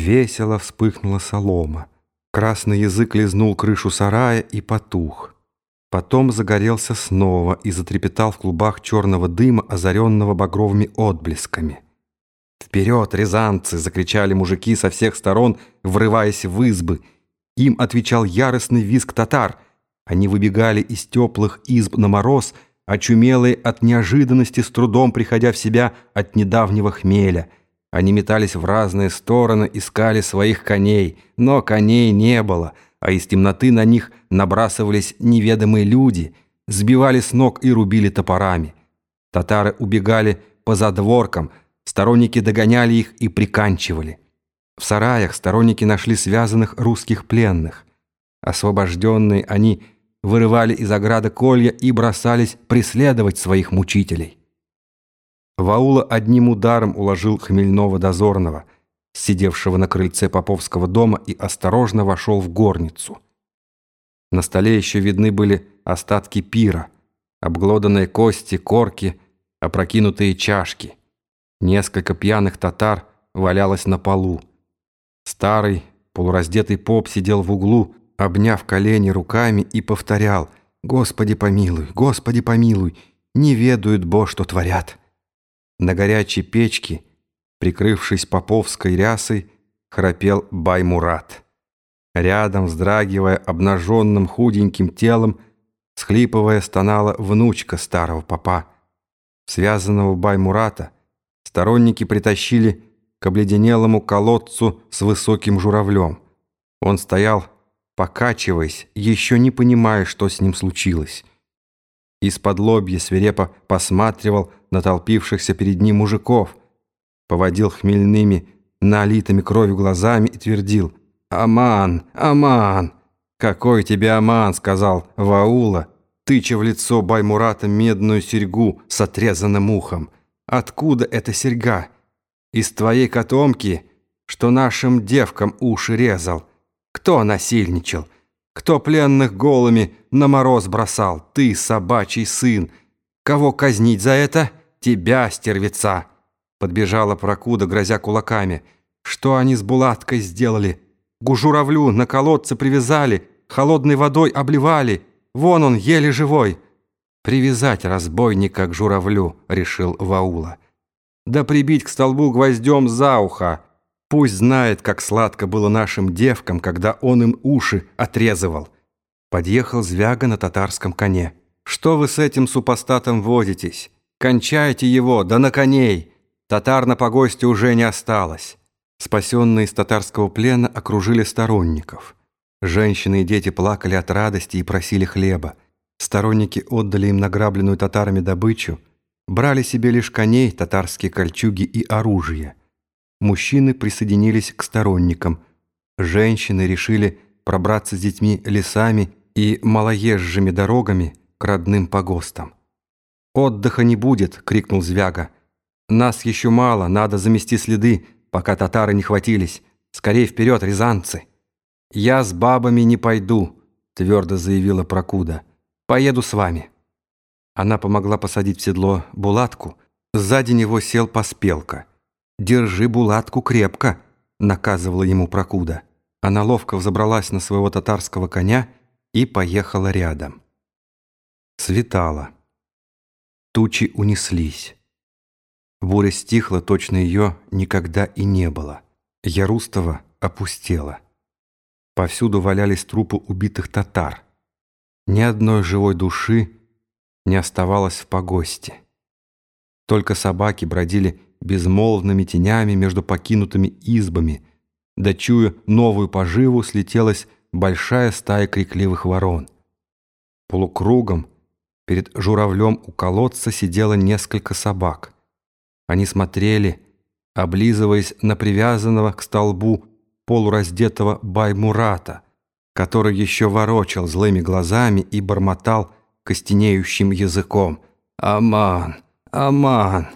Весело вспыхнула солома. Красный язык лизнул крышу сарая и потух. Потом загорелся снова и затрепетал в клубах черного дыма, озаренного багровыми отблесками. «Вперед, рязанцы!» — закричали мужики со всех сторон, врываясь в избы. Им отвечал яростный визг татар. Они выбегали из теплых изб на мороз, очумелые от неожиданности, с трудом приходя в себя от недавнего хмеля. Они метались в разные стороны, искали своих коней, но коней не было, а из темноты на них набрасывались неведомые люди, сбивали с ног и рубили топорами. Татары убегали по задворкам, Сторонники догоняли их и приканчивали. В сараях сторонники нашли связанных русских пленных. Освобожденные они вырывали из ограды колья и бросались преследовать своих мучителей. Ваула одним ударом уложил хмельного дозорного, сидевшего на крыльце Поповского дома, и осторожно вошел в горницу. На столе еще видны были остатки пира, обглоданные кости, корки, опрокинутые чашки. Несколько пьяных татар валялось на полу. Старый, полураздетый поп сидел в углу, обняв колени руками и повторял «Господи помилуй, Господи помилуй, не ведают бо, что творят». На горячей печке, прикрывшись поповской рясой, храпел Баймурат. Рядом, вздрагивая обнаженным худеньким телом, схлипывая, стонала внучка старого попа. Связанного Баймурата — Сторонники притащили к обледенелому колодцу с высоким журавлем. Он стоял, покачиваясь, еще не понимая, что с ним случилось. Из-под лобья свирепо посматривал на толпившихся перед ним мужиков, поводил хмельными, налитыми кровью глазами и твердил «Аман! Аман!» «Какой тебе аман!» — сказал Ваула, тыча в лицо Баймурата медную серьгу с отрезанным ухом. Откуда эта серьга? Из твоей котомки, что нашим девкам уши резал. Кто насильничал? Кто пленных голыми на мороз бросал? Ты, собачий сын. Кого казнить за это? Тебя, стервеца. Подбежала Прокуда, грозя кулаками. Что они с Булаткой сделали? Гужуравлю на колодце привязали, холодной водой обливали. Вон он, еле живой. «Привязать разбойника к журавлю», — решил Ваула. «Да прибить к столбу гвоздем за ухо. Пусть знает, как сладко было нашим девкам, когда он им уши отрезывал». Подъехал Звяга на татарском коне. «Что вы с этим супостатом возитесь? Кончайте его, да на коней! Татар на погосте уже не осталось». Спасенные из татарского плена окружили сторонников. Женщины и дети плакали от радости и просили хлеба. Сторонники отдали им награбленную татарами добычу, брали себе лишь коней, татарские кольчуги и оружие. Мужчины присоединились к сторонникам. Женщины решили пробраться с детьми лесами и малоезжими дорогами к родным погостам. «Отдыха не будет!» — крикнул Звяга. «Нас еще мало, надо замести следы, пока татары не хватились. Скорей вперед, рязанцы!» «Я с бабами не пойду», — твердо заявила Прокуда. Поеду с вами». Она помогла посадить в седло Булатку. Сзади него сел Поспелка. «Держи Булатку крепко», — наказывала ему Прокуда. Она ловко взобралась на своего татарского коня и поехала рядом. Светало. Тучи унеслись. Буря стихла, точно ее никогда и не было. Ярустова опустела. Повсюду валялись трупы убитых татар. Ни одной живой души не оставалось в погосте. Только собаки бродили безмолвными тенями между покинутыми избами, да чуя новую поживу, слетелась большая стая крикливых ворон. Полукругом перед журавлем у колодца сидело несколько собак. Они смотрели, облизываясь на привязанного к столбу полураздетого Баймурата — который еще ворочал злыми глазами и бормотал костенеющим языком. «Аман! Аман!»